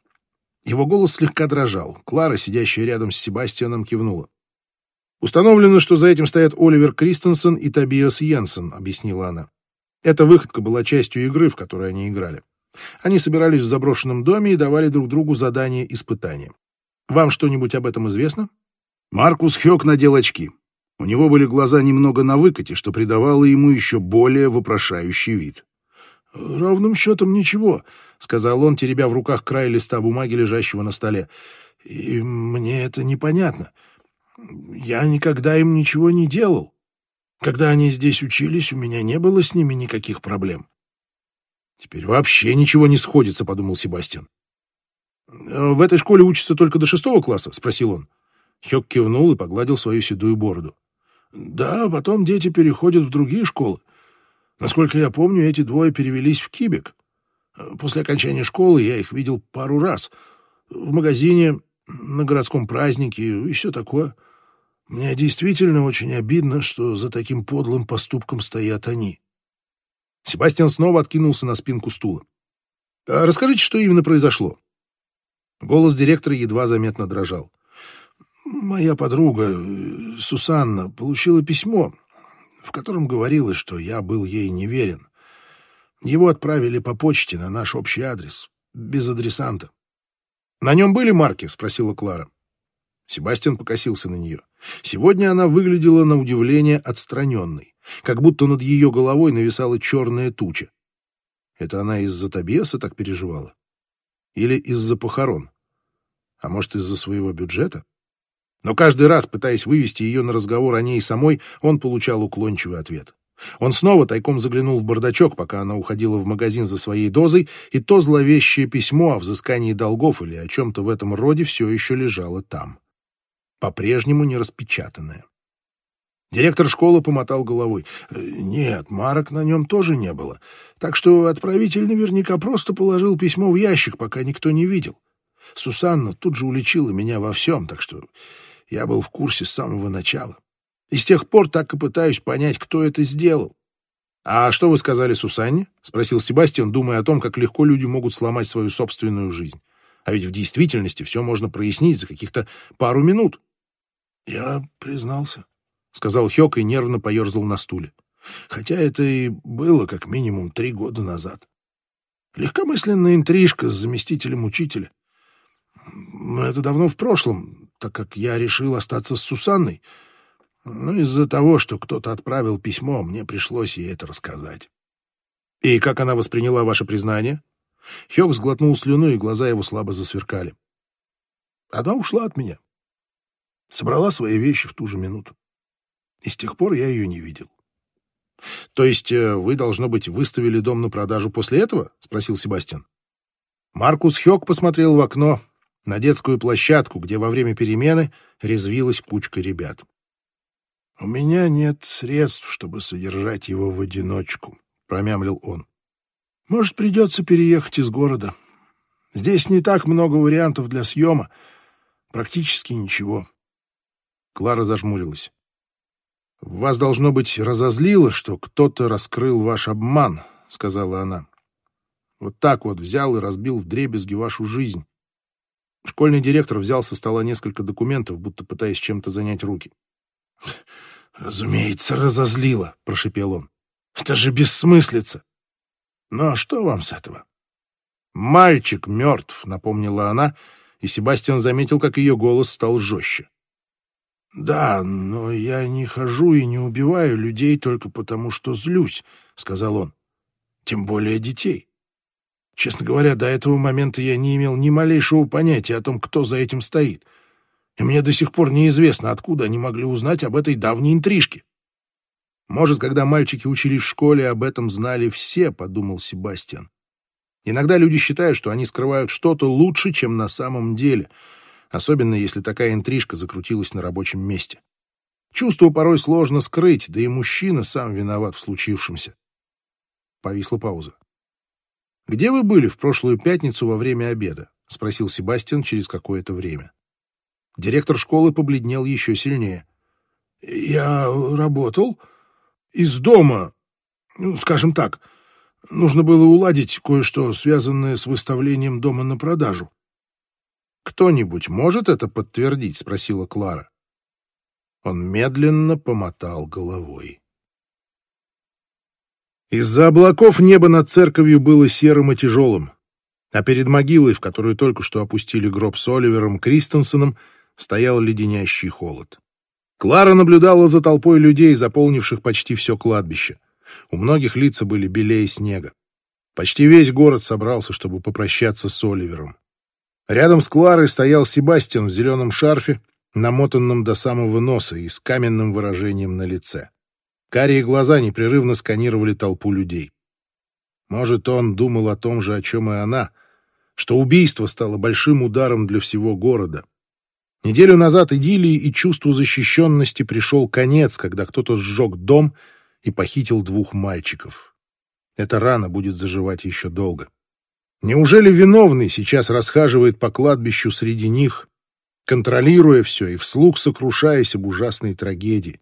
Его голос слегка дрожал. Клара, сидящая рядом с Себастьяном, кивнула. «Установлено, что за этим стоят Оливер Кристенсен и Тобиас Йенсен», — объяснила она. Эта выходка была частью игры, в которой они играли. Они собирались в заброшенном доме и давали друг другу задания испытания. Вам что-нибудь об этом известно? Маркус Хёк надел очки. У него были глаза немного на выкате, что придавало ему еще более вопрошающий вид. «Ровным счетом ничего», — сказал он, теребя в руках край листа бумаги, лежащего на столе. «И мне это непонятно. Я никогда им ничего не делал. Когда они здесь учились, у меня не было с ними никаких проблем. Теперь вообще ничего не сходится, подумал Себастьян. «Э, в этой школе учатся только до шестого класса? спросил он. Хёк кивнул и погладил свою седую бороду. Да, потом дети переходят в другие школы. Насколько я помню, эти двое перевелись в Кибек. После окончания школы я их видел пару раз. В магазине, на городском празднике и все такое. Мне действительно очень обидно, что за таким подлым поступком стоят они. Себастьян снова откинулся на спинку стула. «А «Расскажите, что именно произошло?» Голос директора едва заметно дрожал. «Моя подруга, Сусанна, получила письмо, в котором говорилось, что я был ей неверен. Его отправили по почте на наш общий адрес, без адресанта. «На нем были марки?» — спросила Клара. Себастьян покосился на нее. Сегодня она выглядела на удивление отстраненной как будто над ее головой нависала черная туча. Это она из-за Тобиаса так переживала? Или из-за похорон? А может, из-за своего бюджета? Но каждый раз, пытаясь вывести ее на разговор о ней самой, он получал уклончивый ответ. Он снова тайком заглянул в бардачок, пока она уходила в магазин за своей дозой, и то зловещее письмо о взыскании долгов или о чем-то в этом роде все еще лежало там. По-прежнему не распечатанное. Директор школы помотал головой. «Э, «Нет, марок на нем тоже не было. Так что отправитель наверняка просто положил письмо в ящик, пока никто не видел. Сусанна тут же уличила меня во всем, так что я был в курсе с самого начала. И с тех пор так и пытаюсь понять, кто это сделал. «А что вы сказали Сусанне?» — спросил Себастьян, думая о том, как легко люди могут сломать свою собственную жизнь. А ведь в действительности все можно прояснить за каких-то пару минут. «Я признался», — сказал Хёк и нервно поерзал на стуле. «Хотя это и было как минимум три года назад. Легкомысленная интрижка с заместителем учителя. Но это давно в прошлом, так как я решил остаться с Сусанной. Но из-за того, что кто-то отправил письмо, мне пришлось ей это рассказать». «И как она восприняла ваше признание?» Хёк сглотнул слюну, и глаза его слабо засверкали. Она ушла от меня. Собрала свои вещи в ту же минуту и с тех пор я ее не видел. То есть э, вы, должно быть, выставили дом на продажу после этого? спросил Себастьян. Маркус Хёк посмотрел в окно на детскую площадку, где во время перемены резвилась кучка ребят. «У меня нет средств, чтобы содержать его в одиночку», — промямлил он. «Может, придется переехать из города. Здесь не так много вариантов для съема, практически ничего». Клара зажмурилась. «Вас, должно быть, разозлило, что кто-то раскрыл ваш обман», — сказала она. «Вот так вот взял и разбил вдребезги вашу жизнь». Школьный директор взял со стола несколько документов, будто пытаясь чем-то занять руки. «Разумеется, разозлило», — прошепел он. «Это же бессмыслица!» «Но что вам с этого?» «Мальчик мертв», — напомнила она, и Себастьян заметил, как ее голос стал жестче. «Да, но я не хожу и не убиваю людей только потому, что злюсь», — сказал он. «Тем более детей. Честно говоря, до этого момента я не имел ни малейшего понятия о том, кто за этим стоит. И мне до сих пор неизвестно, откуда они могли узнать об этой давней интрижке. Может, когда мальчики учились в школе, об этом знали все, подумал Себастьян. Иногда люди считают, что они скрывают что-то лучше, чем на самом деле, особенно если такая интрижка закрутилась на рабочем месте. Чувство порой сложно скрыть, да и мужчина сам виноват в случившемся. Повисла пауза. «Где вы были в прошлую пятницу во время обеда?» — спросил Себастьян через какое-то время. Директор школы побледнел еще сильнее. «Я работал из дома, ну, скажем так. Нужно было уладить кое-что, связанное с выставлением дома на продажу». «Кто-нибудь может это подтвердить?» — спросила Клара. Он медленно помотал головой. Из-за облаков небо над церковью было серым и тяжелым, а перед могилой, в которую только что опустили гроб с Оливером Кристенсеном, стоял леденящий холод. Клара наблюдала за толпой людей, заполнивших почти все кладбище. У многих лица были белее снега. Почти весь город собрался, чтобы попрощаться с Оливером. Рядом с Кларой стоял Себастьян в зеленом шарфе, намотанном до самого носа и с каменным выражением на лице. Карие глаза непрерывно сканировали толпу людей. Может, он думал о том же, о чем и она, что убийство стало большим ударом для всего города. Неделю назад идиллии и чувству защищенности пришел конец, когда кто-то сжег дом и похитил двух мальчиков. Эта рана будет заживать еще долго. Неужели виновный сейчас расхаживает по кладбищу среди них, контролируя все и вслух сокрушаясь об ужасной трагедии?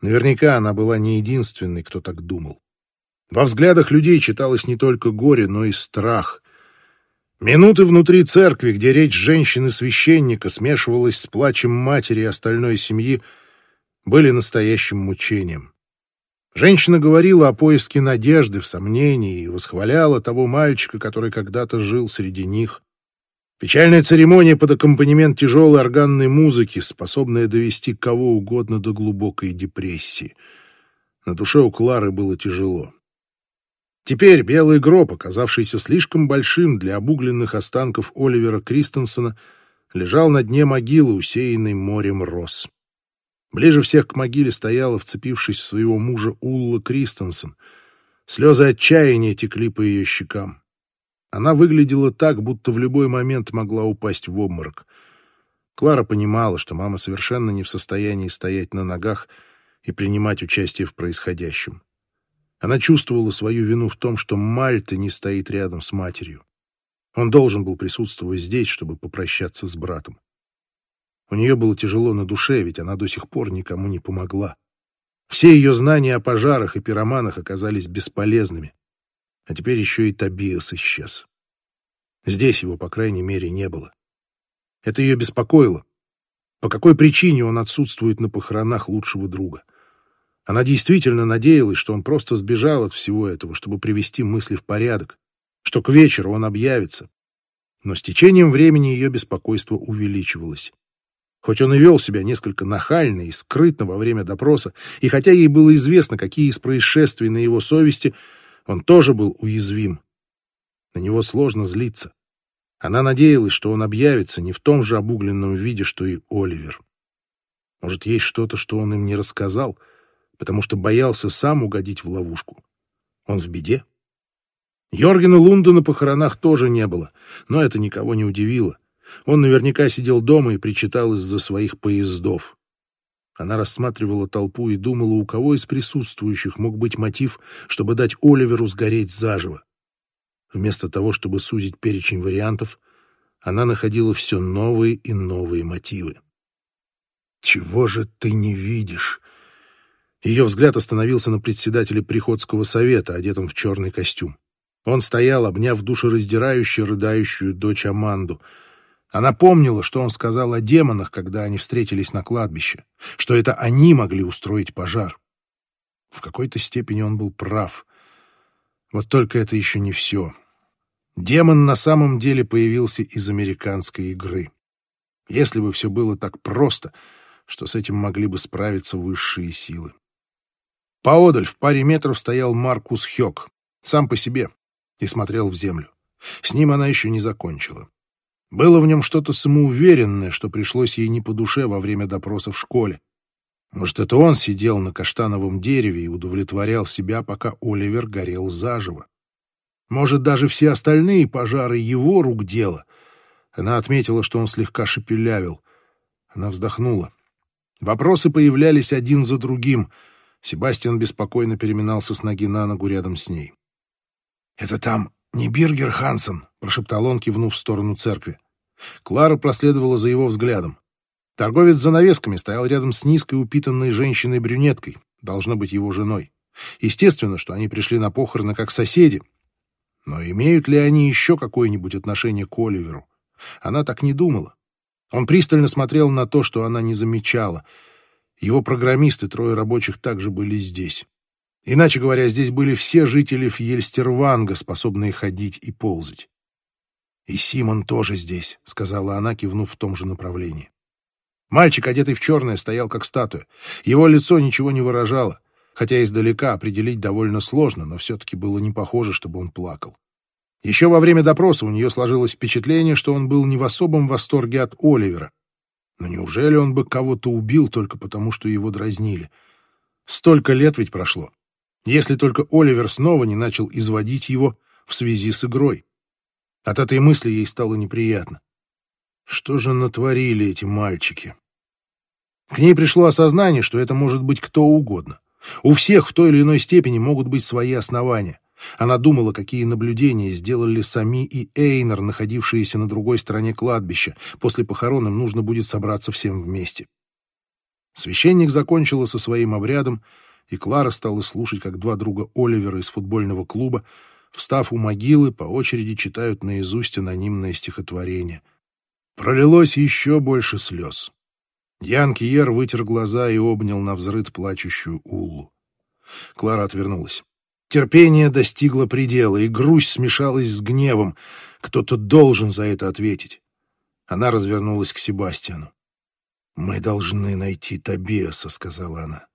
Наверняка она была не единственной, кто так думал. Во взглядах людей читалось не только горе, но и страх. Минуты внутри церкви, где речь женщины-священника смешивалась с плачем матери и остальной семьи, были настоящим мучением. Женщина говорила о поиске надежды в сомнении и восхваляла того мальчика, который когда-то жил среди них. Печальная церемония под аккомпанемент тяжелой органной музыки, способная довести кого угодно до глубокой депрессии. На душе у Клары было тяжело. Теперь белый гроб, оказавшийся слишком большим для обугленных останков Оливера Кристенсена, лежал на дне могилы, усеянной морем роз. Ближе всех к могиле стояла, вцепившись в своего мужа Улла Кристенсен. Слезы отчаяния текли по ее щекам. Она выглядела так, будто в любой момент могла упасть в обморок. Клара понимала, что мама совершенно не в состоянии стоять на ногах и принимать участие в происходящем. Она чувствовала свою вину в том, что Мальта не стоит рядом с матерью. Он должен был присутствовать здесь, чтобы попрощаться с братом. У нее было тяжело на душе, ведь она до сих пор никому не помогла. Все ее знания о пожарах и пироманах оказались бесполезными. А теперь еще и Тобиас исчез. Здесь его, по крайней мере, не было. Это ее беспокоило. По какой причине он отсутствует на похоронах лучшего друга? Она действительно надеялась, что он просто сбежал от всего этого, чтобы привести мысли в порядок, что к вечеру он объявится. Но с течением времени ее беспокойство увеличивалось. Хоть он и вел себя несколько нахально и скрытно во время допроса, и хотя ей было известно, какие из происшествий на его совести, он тоже был уязвим. На него сложно злиться. Она надеялась, что он объявится не в том же обугленном виде, что и Оливер. Может, есть что-то, что он им не рассказал, потому что боялся сам угодить в ловушку. Он в беде? Йоргена Лунда на похоронах тоже не было, но это никого не удивило. Он наверняка сидел дома и причитал из-за своих поездов. Она рассматривала толпу и думала, у кого из присутствующих мог быть мотив, чтобы дать Оливеру сгореть заживо. Вместо того, чтобы сузить перечень вариантов, она находила все новые и новые мотивы. «Чего же ты не видишь?» Ее взгляд остановился на председателе Приходского совета, одетом в черный костюм. Он стоял, обняв душераздирающую, рыдающую дочь Аманду — она помнила, что он сказал о демонах, когда они встретились на кладбище, что это они могли устроить пожар. В какой-то степени он был прав. Вот только это еще не все. Демон на самом деле появился из американской игры. Если бы все было так просто, что с этим могли бы справиться высшие силы. Поодаль в паре метров стоял Маркус Хёк, сам по себе, и смотрел в землю. С ним она еще не закончила. Было в нем что-то самоуверенное, что пришлось ей не по душе во время допроса в школе. Может, это он сидел на каштановом дереве и удовлетворял себя, пока Оливер горел заживо. Может, даже все остальные пожары его рук дело. Она отметила, что он слегка шепелявил. Она вздохнула. Вопросы появлялись один за другим. Себастьян беспокойно переминался с ноги на ногу рядом с ней. «Это там не Биргер Хансен», — прошептал он, кивнув в сторону церкви. Клара проследовала за его взглядом. Торговец занавесками стоял рядом с низкой упитанной женщиной-брюнеткой, должно быть его женой. Естественно, что они пришли на похороны как соседи. Но имеют ли они еще какое-нибудь отношение к Оливеру? Она так не думала. Он пристально смотрел на то, что она не замечала. Его программисты, трое рабочих, также были здесь. Иначе говоря, здесь были все жители Фьельстерванга, способные ходить и ползать. «И Симон тоже здесь», — сказала она, кивнув в том же направлении. Мальчик, одетый в черное, стоял как статуя. Его лицо ничего не выражало, хотя издалека определить довольно сложно, но все-таки было не похоже, чтобы он плакал. Еще во время допроса у нее сложилось впечатление, что он был не в особом восторге от Оливера. Но неужели он бы кого-то убил только потому, что его дразнили? Столько лет ведь прошло. Если только Оливер снова не начал изводить его в связи с игрой. От этой мысли ей стало неприятно. Что же натворили эти мальчики? К ней пришло осознание, что это может быть кто угодно. У всех в той или иной степени могут быть свои основания. Она думала, какие наблюдения сделали Сами и Эйнер, находившиеся на другой стороне кладбища. После похорон им нужно будет собраться всем вместе. Священник закончила со своим обрядом, и Клара стала слушать, как два друга Оливера из футбольного клуба, встав у могилы, по очереди читают наизусть анонимное стихотворение — Пролилось еще больше слез. Ян Киер вытер глаза и обнял на взрыд плачущую Уллу. Клара отвернулась. Терпение достигло предела, и грусть смешалась с гневом. Кто-то должен за это ответить. Она развернулась к Себастьяну. «Мы должны найти Табиаса», — сказала она.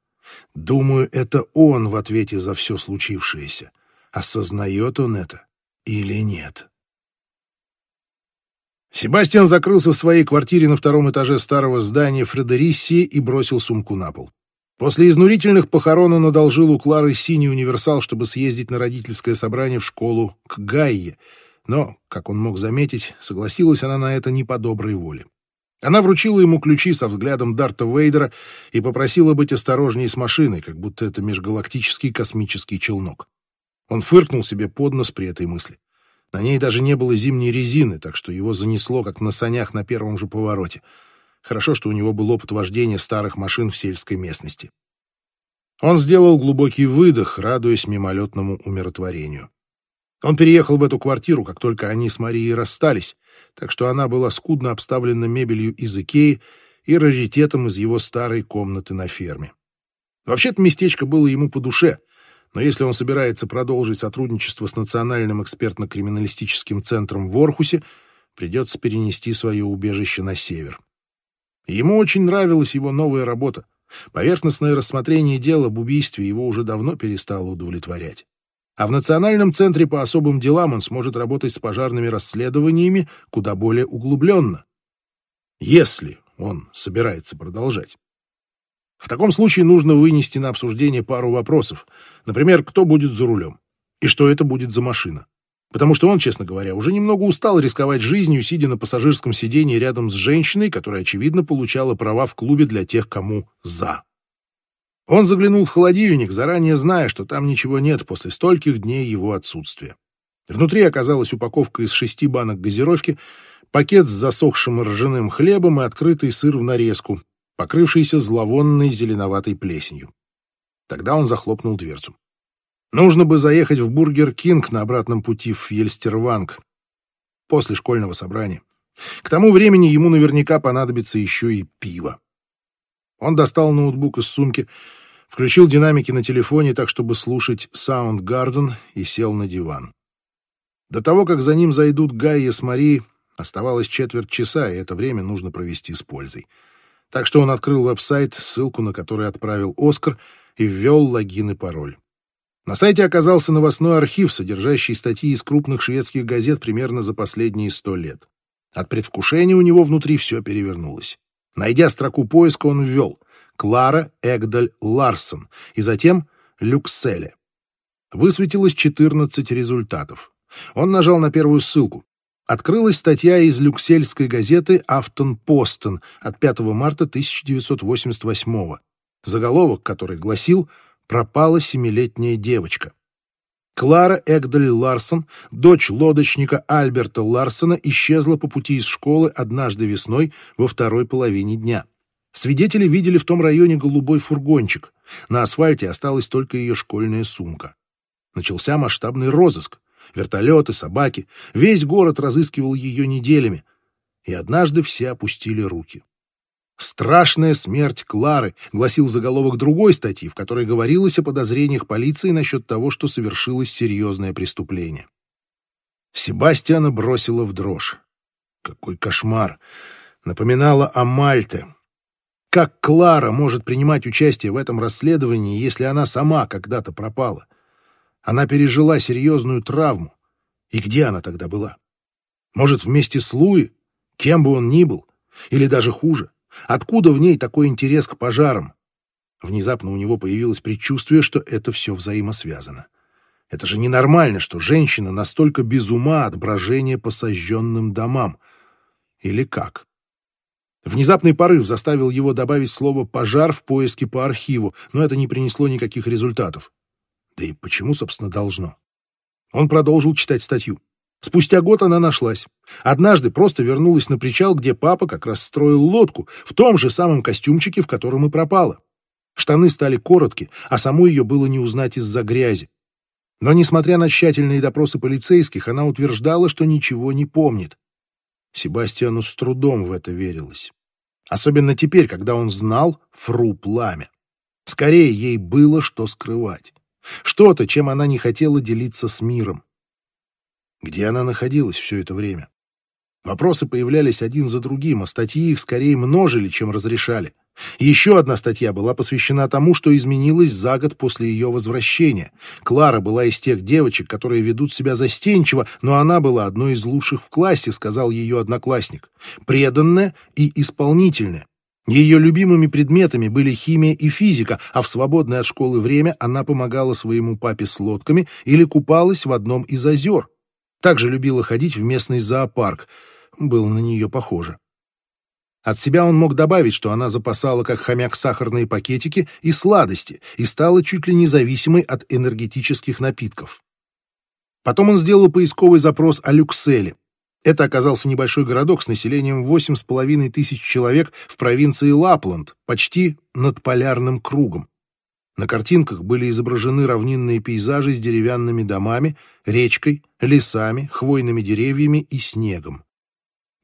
«Думаю, это он в ответе за все случившееся. Осознает он это или нет?» Себастьян закрылся в своей квартире на втором этаже старого здания Фредериссии и бросил сумку на пол. После изнурительных похорон он одолжил у Клары синий универсал, чтобы съездить на родительское собрание в школу к Гайе. Но, как он мог заметить, согласилась она на это не по доброй воле. Она вручила ему ключи со взглядом Дарта Вейдера и попросила быть осторожнее с машиной, как будто это межгалактический космический челнок. Он фыркнул себе под нос при этой мысли. На ней даже не было зимней резины, так что его занесло, как на санях на первом же повороте. Хорошо, что у него был опыт вождения старых машин в сельской местности. Он сделал глубокий выдох, радуясь мимолетному умиротворению. Он переехал в эту квартиру, как только они с Марией расстались, так что она была скудно обставлена мебелью из Икеи и раритетом из его старой комнаты на ферме. Вообще-то местечко было ему по душе — но если он собирается продолжить сотрудничество с Национальным экспертно-криминалистическим центром в Орхусе, придется перенести свое убежище на север. Ему очень нравилась его новая работа. Поверхностное рассмотрение дела об убийстве его уже давно перестало удовлетворять. А в Национальном центре по особым делам он сможет работать с пожарными расследованиями куда более углубленно. Если он собирается продолжать. В таком случае нужно вынести на обсуждение пару вопросов. Например, кто будет за рулем? И что это будет за машина? Потому что он, честно говоря, уже немного устал рисковать жизнью, сидя на пассажирском сиденье рядом с женщиной, которая, очевидно, получала права в клубе для тех, кому «за». Он заглянул в холодильник, заранее зная, что там ничего нет после стольких дней его отсутствия. Внутри оказалась упаковка из шести банок газировки, пакет с засохшим ржаным хлебом и открытый сыр в нарезку, покрывшийся зловонной зеленоватой плесенью. Тогда он захлопнул дверцу. Нужно бы заехать в Бургер Кинг на обратном пути в Ельстерванг после школьного собрания. К тому времени ему наверняка понадобится еще и пиво. Он достал ноутбук из сумки, включил динамики на телефоне так, чтобы слушать Soundgarden и сел на диван. До того, как за ним зайдут Гайя с Мари, оставалось четверть часа, и это время нужно провести с пользой. Так что он открыл веб-сайт, ссылку на который отправил Оскар, и ввел логин и пароль. На сайте оказался новостной архив, содержащий статьи из крупных шведских газет примерно за последние сто лет. От предвкушения у него внутри все перевернулось. Найдя строку поиска, он ввел «Клара Эгдаль Ларсон» и затем «Люкселе». Высветилось 14 результатов. Он нажал на первую ссылку. Открылась статья из люксельской газеты «Автон Постон» от 5 марта 1988 заголовок который гласил пропала семилетняя девочка. Клара Эгдаль Ларсон, дочь лодочника Альберта Ларсона, исчезла по пути из школы однажды весной во второй половине дня. Свидетели видели в том районе голубой фургончик. На асфальте осталась только ее школьная сумка. Начался масштабный розыск. Вертолеты, собаки. Весь город разыскивал ее неделями. И однажды все опустили руки. «Страшная смерть Клары», — гласил заголовок другой статьи, в которой говорилось о подозрениях полиции насчет того, что совершилось серьезное преступление. Себастьяна бросила в дрожь. Какой кошмар! Напоминала о Мальте. Как Клара может принимать участие в этом расследовании, если она сама когда-то пропала? Она пережила серьезную травму. И где она тогда была? Может, вместе с Луи? Кем бы он ни был? Или даже хуже? Откуда в ней такой интерес к пожарам? Внезапно у него появилось предчувствие, что это все взаимосвязано. Это же ненормально, что женщина настолько без ума от брожения по сожженным домам. Или как? Внезапный порыв заставил его добавить слово «пожар» в поиске по архиву, но это не принесло никаких результатов. Да и почему, собственно, должно? Он продолжил читать статью. Спустя год она нашлась. Однажды просто вернулась на причал, где папа как раз строил лодку, в том же самом костюмчике, в котором и пропала. Штаны стали коротки, а саму ее было не узнать из-за грязи. Но, несмотря на тщательные допросы полицейских, она утверждала, что ничего не помнит. Себастьяну с трудом в это верилось. Особенно теперь, когда он знал фру пламя. Скорее, ей было что скрывать. Что-то, чем она не хотела делиться с миром. Где она находилась все это время? Вопросы появлялись один за другим, а статьи их скорее множили, чем разрешали. Еще одна статья была посвящена тому, что изменилось за год после ее возвращения. Клара была из тех девочек, которые ведут себя застенчиво, но она была одной из лучших в классе, сказал ее одноклассник. Преданная и исполнительная. Ее любимыми предметами были химия и физика, а в свободное от школы время она помогала своему папе с лодками или купалась в одном из озер. Также любила ходить в местный зоопарк. Было на нее похоже. От себя он мог добавить, что она запасала как хомяк сахарные пакетики и сладости и стала чуть ли независимой от энергетических напитков. Потом он сделал поисковый запрос о Люкселе. Это оказался небольшой городок с населением 8,5 тысяч человек в провинции Лапланд, почти над полярным кругом. На картинках были изображены равнинные пейзажи с деревянными домами, речкой, лесами, хвойными деревьями и снегом.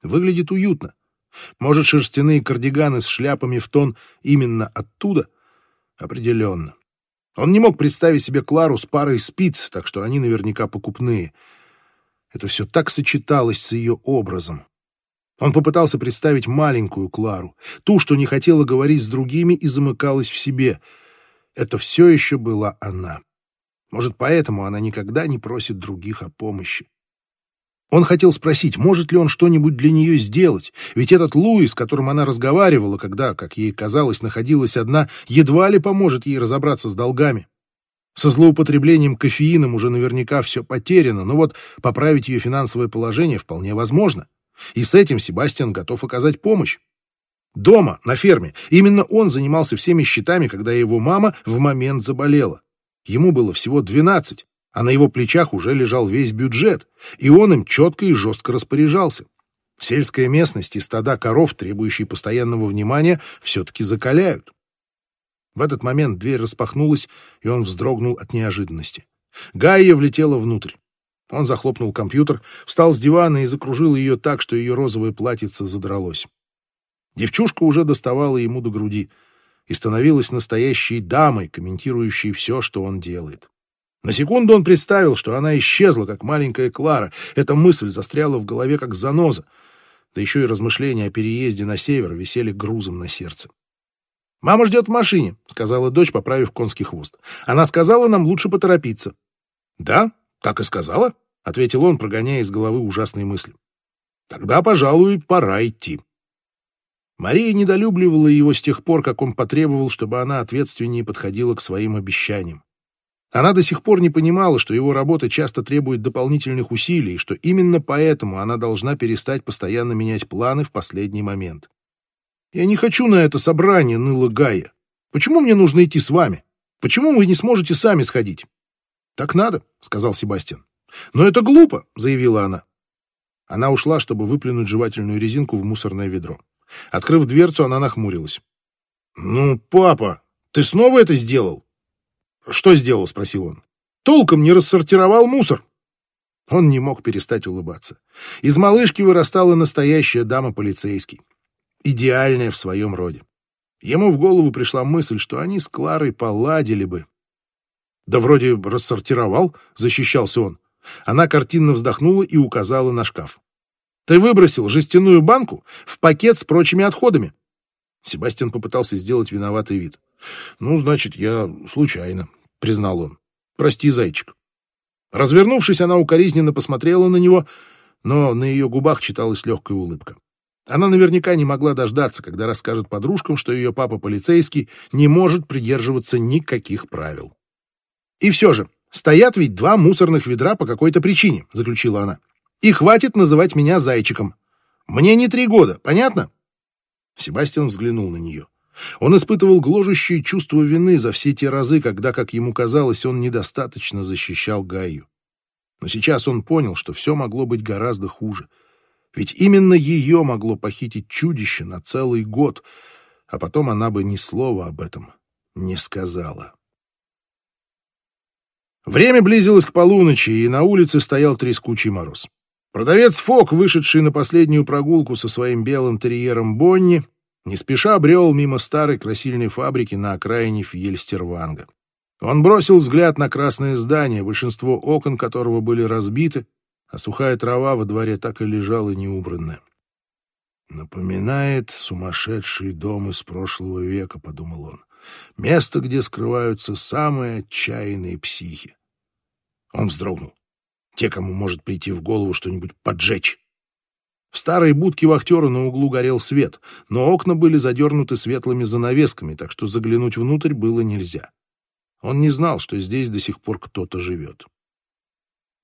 Выглядит уютно. Может, шерстяные кардиганы с шляпами в тон именно оттуда? Определенно. Он не мог представить себе Клару с парой спиц, так что они наверняка покупные. Это все так сочеталось с ее образом. Он попытался представить маленькую Клару, ту, что не хотела говорить с другими и замыкалась в себе — это все еще была она. Может, поэтому она никогда не просит других о помощи. Он хотел спросить, может ли он что-нибудь для нее сделать, ведь этот Луи, с которым она разговаривала, когда, как ей казалось, находилась одна, едва ли поможет ей разобраться с долгами. Со злоупотреблением кофеином уже наверняка все потеряно, но вот поправить ее финансовое положение вполне возможно. И с этим Себастьян готов оказать помощь. Дома, на ферме. Именно он занимался всеми счетами, когда его мама в момент заболела. Ему было всего 12, а на его плечах уже лежал весь бюджет, и он им четко и жестко распоряжался. Сельская местность и стада коров, требующие постоянного внимания, все-таки закаляют. В этот момент дверь распахнулась, и он вздрогнул от неожиданности. Гайя влетела внутрь. Он захлопнул компьютер, встал с дивана и закружил ее так, что ее розовое платьице задралось. Девчушка уже доставала ему до груди и становилась настоящей дамой, комментирующей все, что он делает. На секунду он представил, что она исчезла, как маленькая Клара. Эта мысль застряла в голове, как заноза. Да еще и размышления о переезде на север висели грузом на сердце. «Мама ждет в машине», — сказала дочь, поправив конский хвост. «Она сказала, нам лучше поторопиться». «Да, так и сказала», — ответил он, прогоняя из головы ужасные мысли. «Тогда, пожалуй, пора идти». Мария недолюбливала его с тех пор, как он потребовал, чтобы она ответственнее подходила к своим обещаниям. Она до сих пор не понимала, что его работа часто требует дополнительных усилий, что именно поэтому она должна перестать постоянно менять планы в последний момент. «Я не хочу на это собрание», — ныла Гая. «Почему мне нужно идти с вами? Почему вы не сможете сами сходить?» «Так надо», — сказал Себастьян. «Но это глупо», — заявила она. Она ушла, чтобы выплюнуть жевательную резинку в мусорное ведро. Открыв дверцу, она нахмурилась. «Ну, папа, ты снова это сделал?» «Что сделал?» — спросил он. «Толком не рассортировал мусор». Он не мог перестать улыбаться. Из малышки вырастала настоящая дама-полицейский. Идеальная в своем роде. Ему в голову пришла мысль, что они с Кларой поладили бы. «Да вроде рассортировал», — защищался он. Она картинно вздохнула и указала на шкаф. «Ты выбросил жестяную банку в пакет с прочими отходами». Себастьян попытался сделать виноватый вид. «Ну, значит, я случайно. — признал он. «Прости, зайчик». Развернувшись, она укоризненно посмотрела на него, но на ее губах читалась легкая улыбка. Она наверняка не могла дождаться, когда расскажет подружкам, что ее папа полицейский не может придерживаться никаких правил. «И все же, стоят ведь два мусорных ведра по какой-то причине», — заключила она. «И хватит называть меня зайчиком. Мне не три года, понятно?» Себастьян взглянул на нее. Он испытывал гложущее чувство вины за все те разы, когда, как ему казалось, он недостаточно защищал Гаю. Но сейчас он понял, что все могло быть гораздо хуже. Ведь именно ее могло похитить чудище на целый год, а потом она бы ни слова об этом не сказала. Время близилось к полуночи, и на улице стоял трескучий мороз. Продавец Фок, вышедший на последнюю прогулку со своим белым терьером Бонни, не спеша брел мимо старой красильной фабрики на окраине Фьельстерванга. Он бросил взгляд на красное здание, большинство окон которого были разбиты, а сухая трава во дворе так и лежала неубранная. «Напоминает сумасшедший дом из прошлого века», — подумал он. «Место, где скрываются самые отчаянные психи». Он вздрогнул. Те, кому может прийти в голову что-нибудь поджечь. В старой будке вахтера на углу горел свет, но окна были задернуты светлыми занавесками, так что заглянуть внутрь было нельзя. Он не знал, что здесь до сих пор кто-то живет.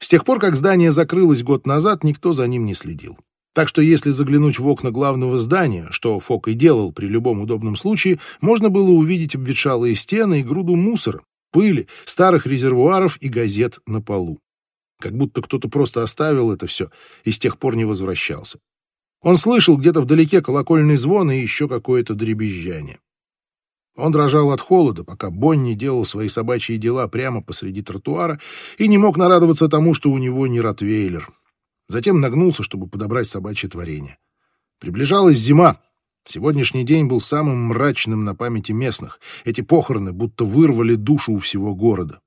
С тех пор, как здание закрылось год назад, никто за ним не следил. Так что если заглянуть в окна главного здания, что Фок и делал при любом удобном случае, можно было увидеть обветшалые стены и груду мусора, пыли, старых резервуаров и газет на полу как будто кто-то просто оставил это все и с тех пор не возвращался. Он слышал где-то вдалеке колокольный звон и еще какое-то дребезжание. Он дрожал от холода, пока Бонни делал свои собачьи дела прямо посреди тротуара и не мог нарадоваться тому, что у него не ротвейлер. Затем нагнулся, чтобы подобрать собачье творение. Приближалась зима. Сегодняшний день был самым мрачным на памяти местных. Эти похороны будто вырвали душу у всего города.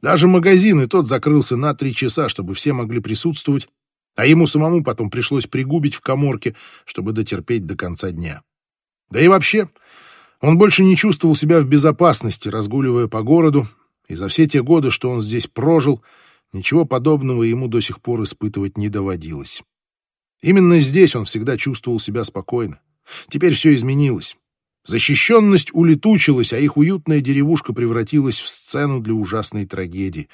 Даже магазин и тот закрылся на три часа, чтобы все могли присутствовать, а ему самому потом пришлось пригубить в коморке, чтобы дотерпеть до конца дня. Да и вообще, он больше не чувствовал себя в безопасности, разгуливая по городу, и за все те годы, что он здесь прожил, ничего подобного ему до сих пор испытывать не доводилось. Именно здесь он всегда чувствовал себя спокойно. Теперь все изменилось. Защищенность улетучилась, а их уютная деревушка превратилась в сцену для ужасной трагедии.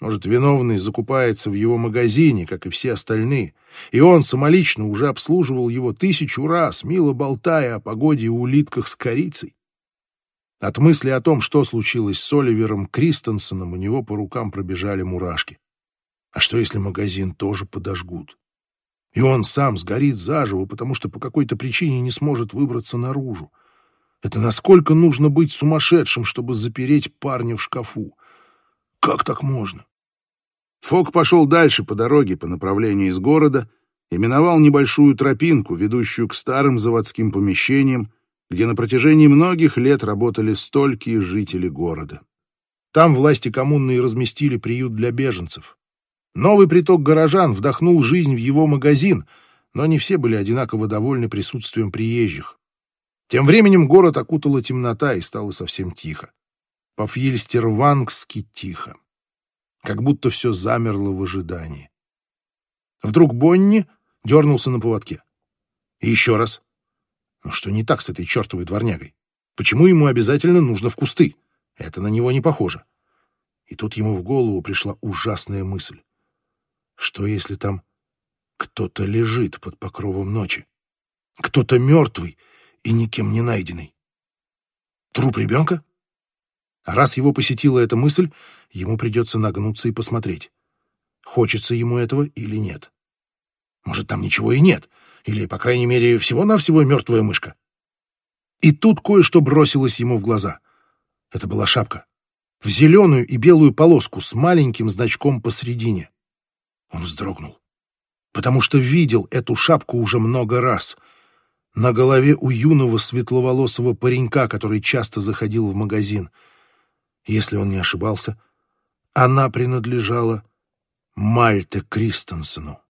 Может, виновный закупается в его магазине, как и все остальные, и он самолично уже обслуживал его тысячу раз, мило болтая о погоде и улитках с корицей. От мысли о том, что случилось с Оливером Кристенсеном, у него по рукам пробежали мурашки. А что, если магазин тоже подожгут? И он сам сгорит заживо, потому что по какой-то причине не сможет выбраться наружу. Это насколько нужно быть сумасшедшим, чтобы запереть парня в шкафу? Как так можно? Фок пошел дальше по дороге по направлению из города и миновал небольшую тропинку, ведущую к старым заводским помещениям, где на протяжении многих лет работали столькие жители города. Там власти коммунные разместили приют для беженцев. Новый приток горожан вдохнул жизнь в его магазин, но не все были одинаково довольны присутствием приезжих. Тем временем город окутала темнота и стало совсем тихо. По-фьельстервангски тихо. Как будто все замерло в ожидании. Вдруг Бонни дернулся на поводке. И еще раз. Ну что не так с этой чертовой дворнягой? Почему ему обязательно нужно в кусты? Это на него не похоже. И тут ему в голову пришла ужасная мысль. Что если там кто-то лежит под покровом ночи? Кто-то мертвый и никем не найденный. Труп ребенка? А раз его посетила эта мысль, ему придется нагнуться и посмотреть, хочется ему этого или нет. Может, там ничего и нет, или, по крайней мере, всего-навсего мертвая мышка. И тут кое-что бросилось ему в глаза. Это была шапка. В зеленую и белую полоску с маленьким значком посредине. Он вздрогнул, потому что видел эту шапку уже много раз — на голове у юного светловолосого паренька, который часто заходил в магазин. Если он не ошибался, она принадлежала Мальте Кристенсену.